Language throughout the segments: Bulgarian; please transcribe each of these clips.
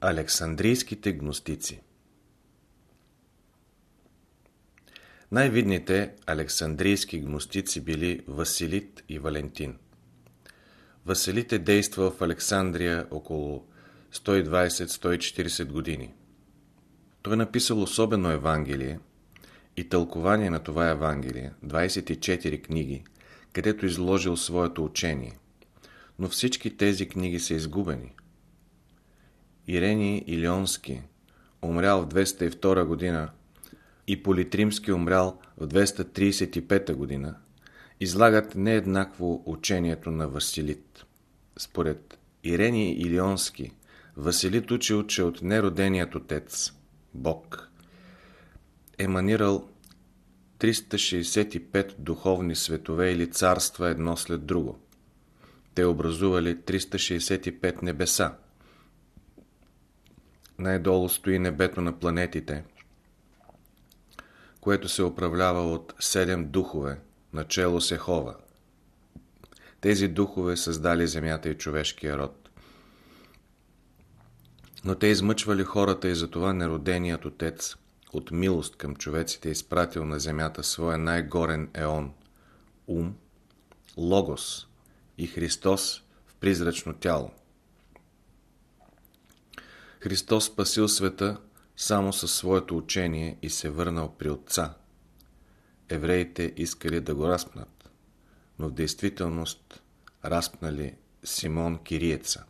Александрийските гностици Най-видните александрийски гностици били Василит и Валентин. Василит е действал в Александрия около 120-140 години. Той е написал особено Евангелие и тълкование на това Евангелие, 24 книги, където изложил своето учение. Но всички тези книги са изгубени. Ирений Илионски, умрял в 202 година, и Политримски умрял в 235 година, излагат нееднакво учението на Василит. Според Ирений Илионски, Василит учил, че от нероденият отец, Бог, еманирал 365 духовни светове или царства едно след друго. Те образували 365 небеса. Най-долу стои небето на планетите, което се управлява от седем духове, начало Сехова. Тези духове създали земята и човешкия род. Но те измъчвали хората и затова нероденият отец от милост към човеците изпратил на земята своя най-горен еон – ум, логос и Христос в призрачно тяло. Христос спасил света само със своето учение и се върнал при Отца. Евреите искали да го разпнат, но в действителност разпнали Симон Кириеца.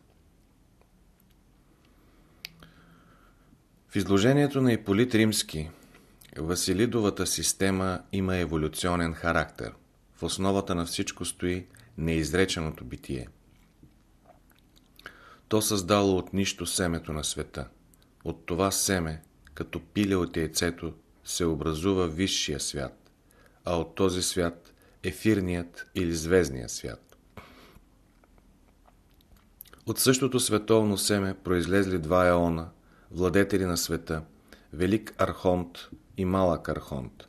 В изложението на Иполит Римски Василидовата система има еволюционен характер. В основата на всичко стои неизреченото битие. То създало от нищо семето на света – от това семе, като пиле от яйцето, се образува висшия свят, а от този свят ефирният или звездният свят. От същото световно семе произлезли два еона, владетели на света, Велик Архонт и Малък Архонт.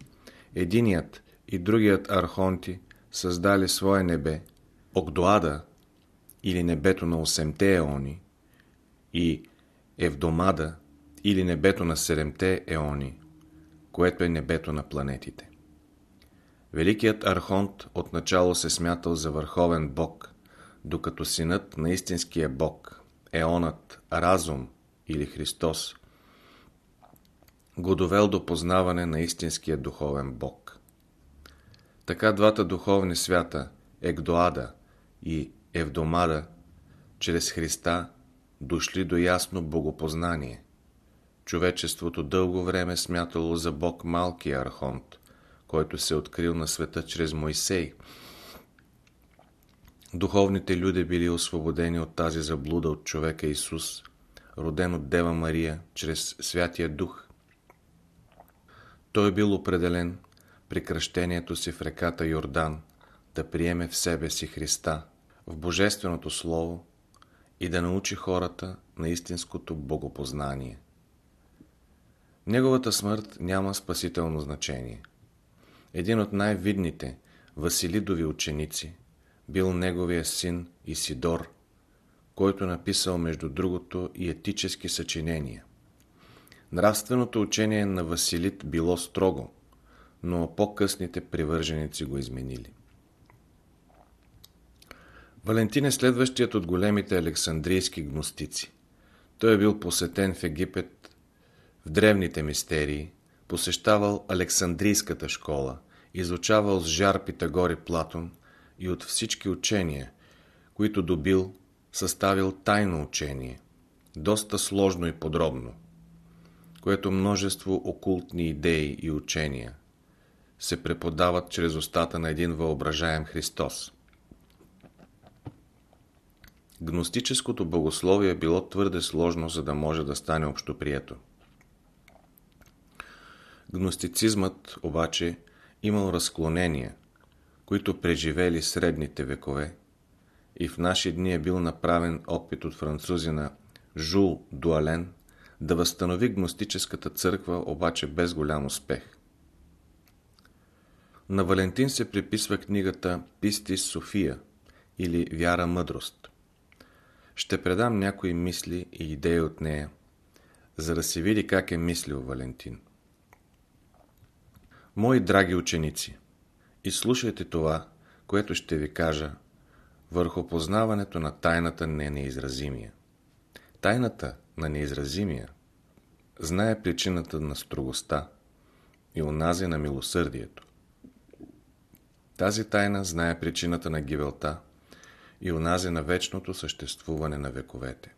Единият и другият архонти създали свое небе, Огдоада или небето на осемте еони и Евдомада или небето на седемте еони, което е небето на планетите. Великият Архонт отначало се смятал за върховен бог, докато синът на истинския бог, еонът, разум или Христос, го довел до познаване на истинския духовен бог. Така двата духовни свята, Егдоада и Евдомада, чрез Христа, дошли до ясно богопознание – Човечеството дълго време смятало за Бог малкия архонт, който се открил на света чрез Мойсей. Духовните люди били освободени от тази заблуда от човека Исус, роден от Дева Мария, чрез Святия Дух. Той е бил определен при кръщението си в реката Йордан да приеме в себе си Христа, в Божественото Слово и да научи хората на истинското богопознание. Неговата смърт няма спасително значение. Един от най-видните Василидови ученици бил неговия син Исидор, който написал между другото и етически съчинения. Нравственото учение на Василит било строго, но по-късните привърженици го изменили. Валентин е следващият от големите александрийски гностици. Той е бил посетен в Египет в древните мистерии, посещавал Александрийската школа, изучавал с жар Питагор и Платон и от всички учения, които добил, съставил тайно учение, доста сложно и подробно, което множество окултни идеи и учения се преподават чрез устата на един въображаем Христос. Гностическото богословие било твърде сложно, за да може да стане общоприето. Гностицизмът обаче имал разклонения, които преживели средните векове и в наши дни е бил направен опит от французина Жул Дуален да възстанови гностическата църква, обаче без голям успех. На Валентин се приписва книгата Пистис София или Вяра мъдрост. Ще предам някои мисли и идеи от нея, за да се види как е мислил Валентин. Мои драги ученици, изслушайте това, което ще ви кажа върху познаването на тайната на неизразимия. Тайната на неизразимия знае причината на строгостта и онази на милосърдието. Тази тайна знае причината на гибелта и онази на вечното съществуване на вековете.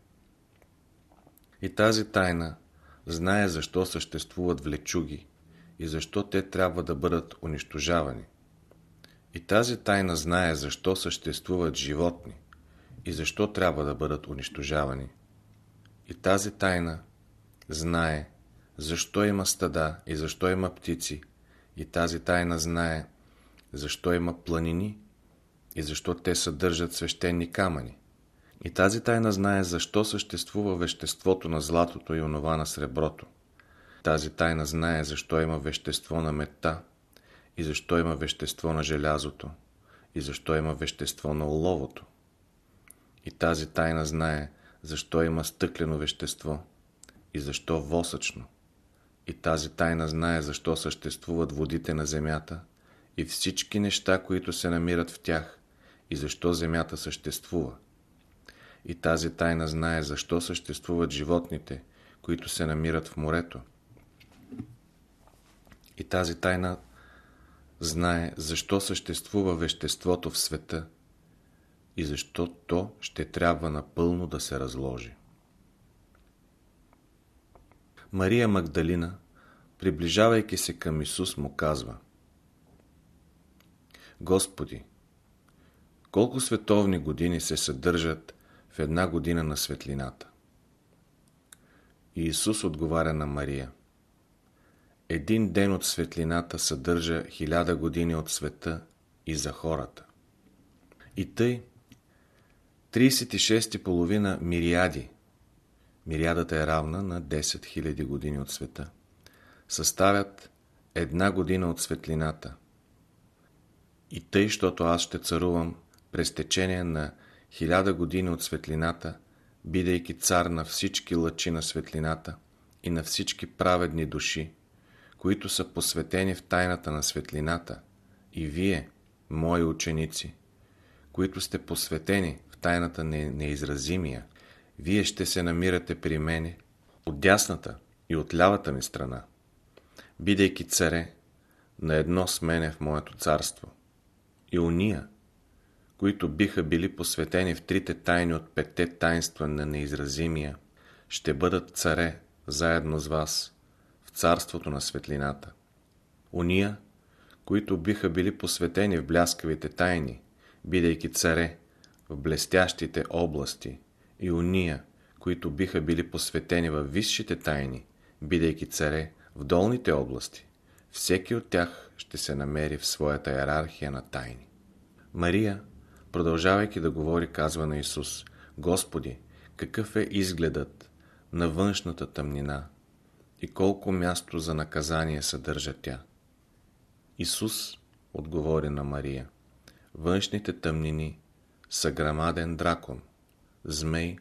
И тази тайна знае защо съществуват влечуги и защо те трябва да бъдат унищожавани. И тази тайна знае защо съществуват животни и защо трябва да бъдат унищожавани. И тази тайна знае защо има стада и защо има птици. И тази тайна знае защо има планини и защо те съдържат свещени камъни. И тази тайна знае защо съществува веществото на златото и онова на среброто. Тази тайна знае защо има вещество на мета и защо има вещество на желязото и защо има вещество на оловото. И тази тайна знае защо има стъклено вещество и защо восъчно. И тази тайна знае защо съществуват водите на земята и всички неща, които се намират в тях и защо земята съществува. И тази тайна знае защо съществуват животните, които се намират в морето. И тази тайна знае защо съществува веществото в света и защо то ще трябва напълно да се разложи. Мария Магдалина, приближавайки се към Исус, му казва Господи, колко световни години се съдържат в една година на светлината? И Исус отговаря на Мария Един ден от светлината съдържа хиляда години от света и за хората. И тъй, 36 половина мириади мириадата е равна на 10 000 години от света, съставят една година от светлината. И тъй, щото аз ще царувам през течение на хиляда години от светлината, бидейки цар на всички лъчи на светлината и на всички праведни души, които са посветени в тайната на светлината, и вие, мои ученици, които сте посветени в тайната на неизразимия, вие ще се намирате при мене от дясната и от лявата ми страна, бидейки царе на едно с мене в моето царство. И уния, които биха били посветени в трите тайни от петте тайнства на неизразимия, ще бъдат царе заедно с вас в царството на светлината. Уния, които биха били посветени в бляскавите тайни, бидейки царе в блестящите области, и уния, които биха били посветени във висшите тайни, бидейки царе в долните области, всеки от тях ще се намери в своята иерархия на тайни. Мария, продължавайки да говори, казва на Исус, Господи, какъв е изгледът на външната тъмнина и колко място за наказание съдържа тя. Исус отговори на Мария, външните тъмнини са грамаден дракон, змей,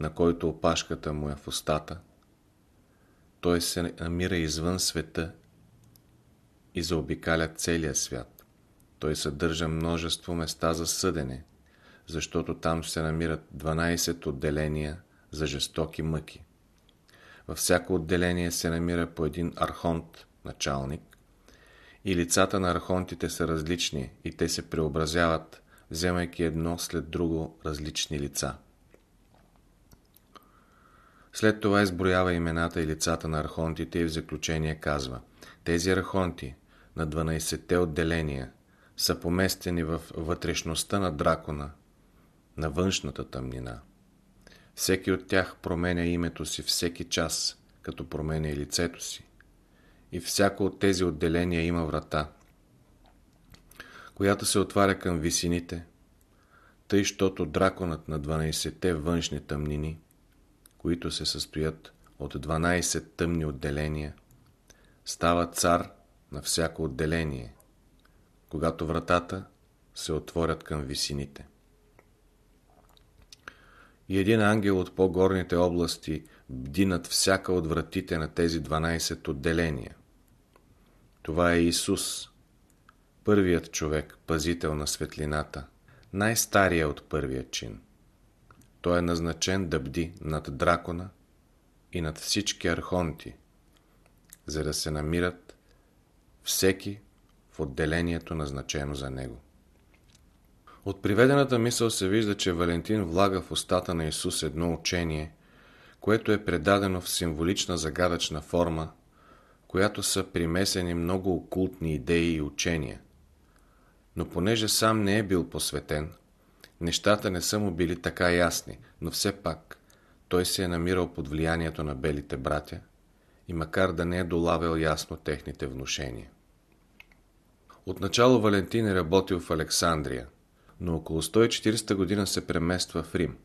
на който опашката му е в устата. Той се намира извън света и заобикаля целия свят. Той съдържа множество места за съдене, защото там се намират 12 отделения за жестоки мъки. Във всяко отделение се намира по един архонт, началник, и лицата на архонтите са различни и те се преобразяват вземайки едно след друго различни лица. След това изброява имената и лицата на архонтите и в заключение казва Тези архонти на 12-те отделения са поместени в вътрешността на дракона, на външната тъмнина. Всеки от тях променя името си всеки час, като променя и лицето си. И всяко от тези отделения има врата, която се отваря към висините, тъй, щото драконът на 12-те външни тъмнини, които се състоят от 12 тъмни отделения, става цар на всяко отделение, когато вратата се отворят към висините. И един ангел от по-горните области бди над всяка от вратите на тези 12 отделения. Това е Исус, първият човек, пазител на светлината, най-стария от първия чин. Той е назначен да бди над дракона и над всички архонти, за да се намират всеки в отделението назначено за него. От приведената мисъл се вижда, че Валентин влага в устата на Исус едно учение, което е предадено в символична загадъчна форма, която са примесени много окултни идеи и учения. Но понеже сам не е бил посветен, нещата не са му били така ясни, но все пак той се е намирал под влиянието на белите братя и макар да не е долавял ясно техните внушения. Отначало Валентин е работил в Александрия, но около 140 година се премества в Рим.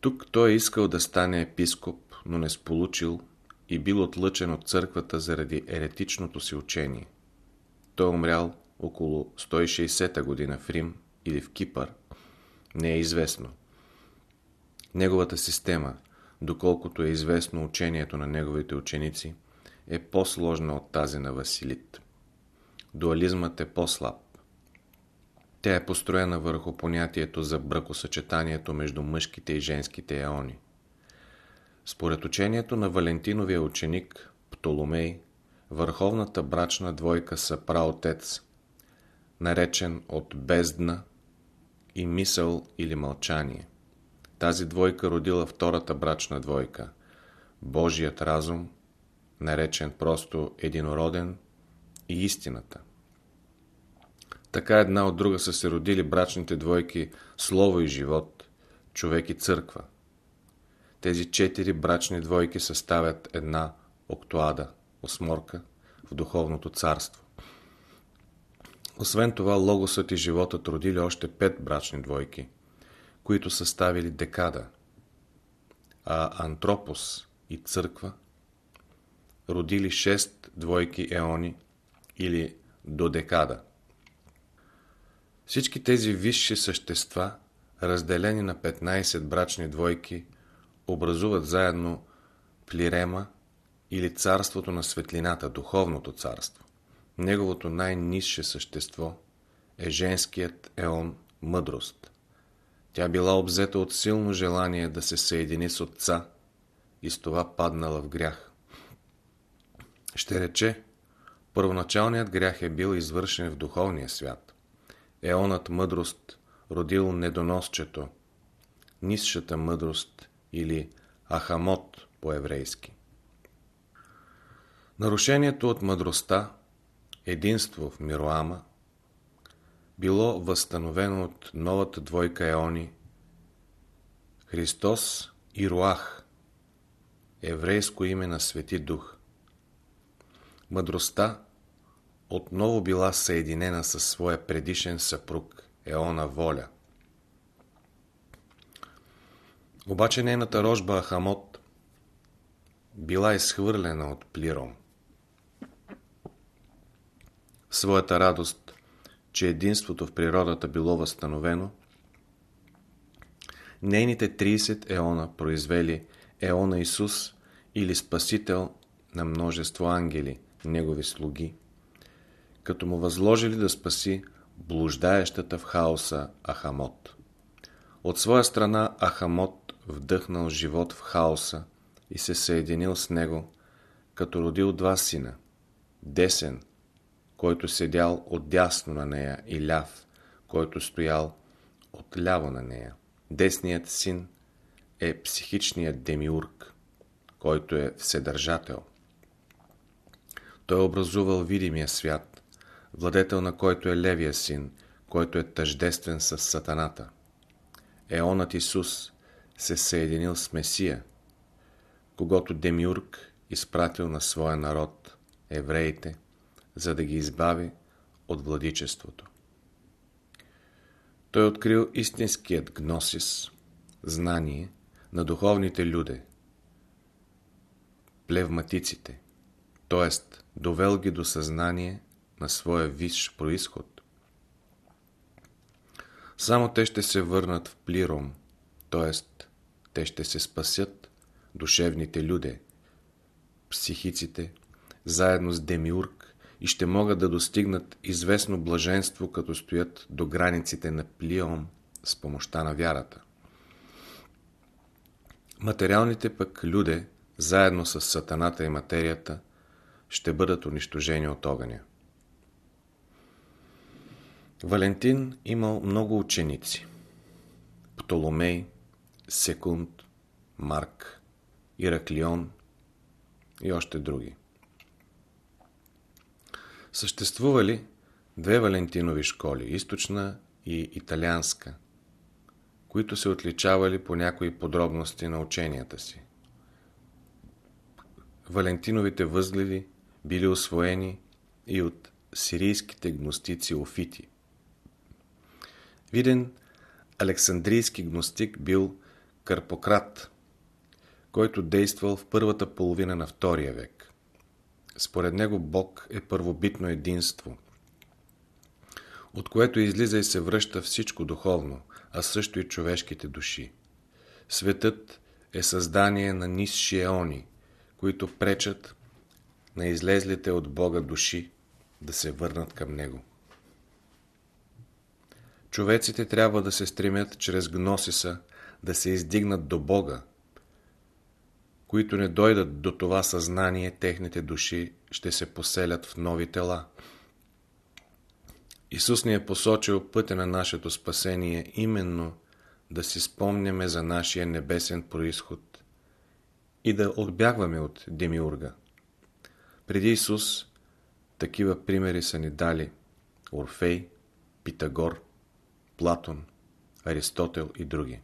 Тук той е искал да стане епископ, но не сполучил и бил отлъчен от църквата заради еретичното си учение. Той е умрял около 160 година в Рим или в Кипър. Не е известно. Неговата система, доколкото е известно учението на неговите ученици, е по-сложна от тази на Василит. Дуализмът е по-слаб. Тя е построена върху понятието за бракосъчетанието между мъжките и женските еони. Според учението на Валентиновия ученик Птоломей, върховната брачна двойка са праотец, наречен от бездна и мисъл или мълчание. Тази двойка родила втората брачна двойка, Божият разум, наречен просто единороден и истината. Така една от друга са се родили брачните двойки Слово и живот, човек и църква. Тези четири брачни двойки съставят една октоада, осморка в духовното царство. Освен това, Логосът и животът родили още пет брачни двойки, които съставили декада, а Антропос и църква родили шест двойки еони или до декада. Всички тези висши същества, разделени на 15 брачни двойки, образуват заедно плирема или царството на светлината, духовното царство. Неговото най-низше същество е женският еон мъдрост. Тя била обзета от силно желание да се съедини с отца и с това паднала в грях. Ще рече, първоначалният грях е бил извършен в духовния свят. Еонът мъдрост родил недоносчето, нисшата мъдрост или ахамот по-еврейски. Нарушението от мъдростта, единство в Мироама, било възстановено от новата двойка еони Христос и Руах, еврейско име на Свети Дух. Мъдростта отново била съединена със своя предишен съпруг, Еона Воля. Обаче нейната рожба Ахамот била изхвърлена от Плиром. Своята радост, че единството в природата било възстановено, нейните 30 еона произвели еона Исус или Спасител на множество ангели, негови слуги, като му възложили да спаси блуждаещата в хаоса Ахамот. От своя страна Ахамот вдъхнал живот в хаоса и се съединил с него, като родил два сина. Десен, който седял отдясно на нея, и ляв, който стоял отляво на нея. Десният син е психичният демиург, който е вседържател. Той е образувал видимия свят, владетел на който е левия син, който е тъждествен с сатаната. Еонът Исус се съединил с Месия, когато Демиург изпратил на своя народ, евреите, за да ги избави от владичеството. Той открил истинският гносис, знание на духовните люде, плевматиците, т.е. довел ги до съзнание на своя висш происход. Само те ще се върнат в плиром, т.е. те ще се спасят, душевните люде, психиците, заедно с Демиург и ще могат да достигнат известно блаженство, като стоят до границите на Плион с помощта на вярата. Материалните пък люде, заедно с сатаната и материята, ще бъдат унищожени от огъня. Валентин имал много ученици. Птоломей, Секунд, Марк, Ираклион и още други. Съществували две Валентинови школи, източна и италианска, които се отличавали по някои подробности на ученията си. Валентиновите възгледи били освоени и от сирийските гностици Офити. Виден Александрийски гностик бил Карпократ, който действал в първата половина на втория век. Според него Бог е първобитно единство, от което излиза и се връща всичко духовно, а също и човешките души. Светът е създание на нисши еони, които пречат на излезлите от Бога души да се върнат към Него. Човеците трябва да се стремят чрез гносиса да се издигнат до Бога. Които не дойдат до това съзнание, техните души ще се поселят в нови тела. Исус ни е посочил пътя на нашето спасение именно да си спомняме за нашия небесен происход и да отбягваме от Демиурга. Преди Исус такива примери са ни дали Орфей, Питагор, Платон, Аристотел и други.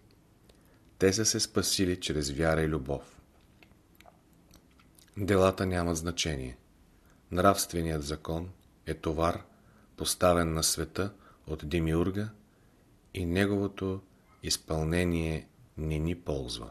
Те са се спасили чрез вяра и любов. Делата нямат значение. Нравственият закон е товар, поставен на света от Демиурга и неговото изпълнение не ни ползва.